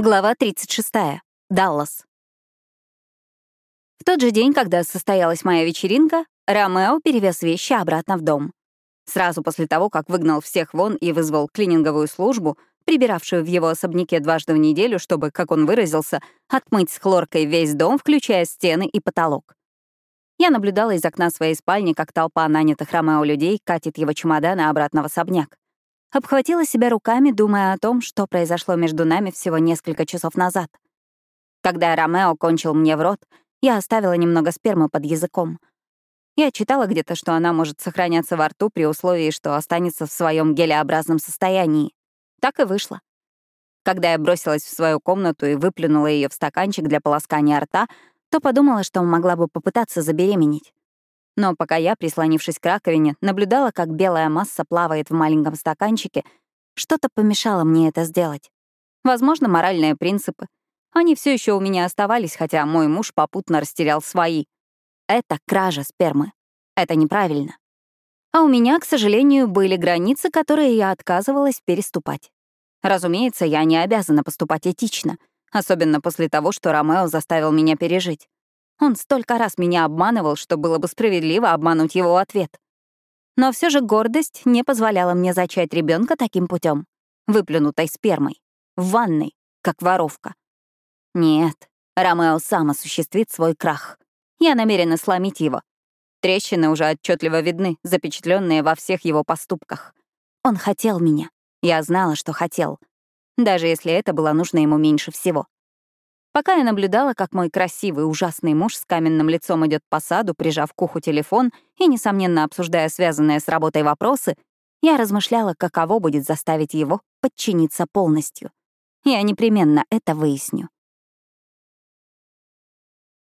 Глава 36. Даллас. В тот же день, когда состоялась моя вечеринка, Ромео перевез вещи обратно в дом. Сразу после того, как выгнал всех вон и вызвал клининговую службу, прибиравшую в его особняке дважды в неделю, чтобы, как он выразился, отмыть с хлоркой весь дом, включая стены и потолок. Я наблюдала из окна своей спальни, как толпа нанятых Ромео людей катит его чемоданы обратно в особняк. Обхватила себя руками, думая о том, что произошло между нами всего несколько часов назад. Когда Ромео кончил мне в рот, я оставила немного спермы под языком. Я читала где-то, что она может сохраняться во рту при условии, что останется в своем гелеобразном состоянии. Так и вышло. Когда я бросилась в свою комнату и выплюнула ее в стаканчик для полоскания рта, то подумала, что могла бы попытаться забеременеть. Но пока я, прислонившись к раковине, наблюдала, как белая масса плавает в маленьком стаканчике, что-то помешало мне это сделать. Возможно, моральные принципы. Они все еще у меня оставались, хотя мой муж попутно растерял свои. Это кража спермы. Это неправильно. А у меня, к сожалению, были границы, которые я отказывалась переступать. Разумеется, я не обязана поступать этично, особенно после того, что Ромео заставил меня пережить. Он столько раз меня обманывал, что было бы справедливо обмануть его в ответ. Но все же гордость не позволяла мне зачать ребенка таким путем, выплюнутой спермой, в ванной, как воровка. Нет, Ромео сам осуществит свой крах. Я намерена сломить его. Трещины уже отчетливо видны, запечатленные во всех его поступках. Он хотел меня. Я знала, что хотел. Даже если это было нужно ему меньше всего. Пока я наблюдала, как мой красивый, ужасный муж с каменным лицом идет по саду, прижав к уху телефон и, несомненно, обсуждая связанные с работой вопросы, я размышляла, каково будет заставить его подчиниться полностью. Я непременно это выясню.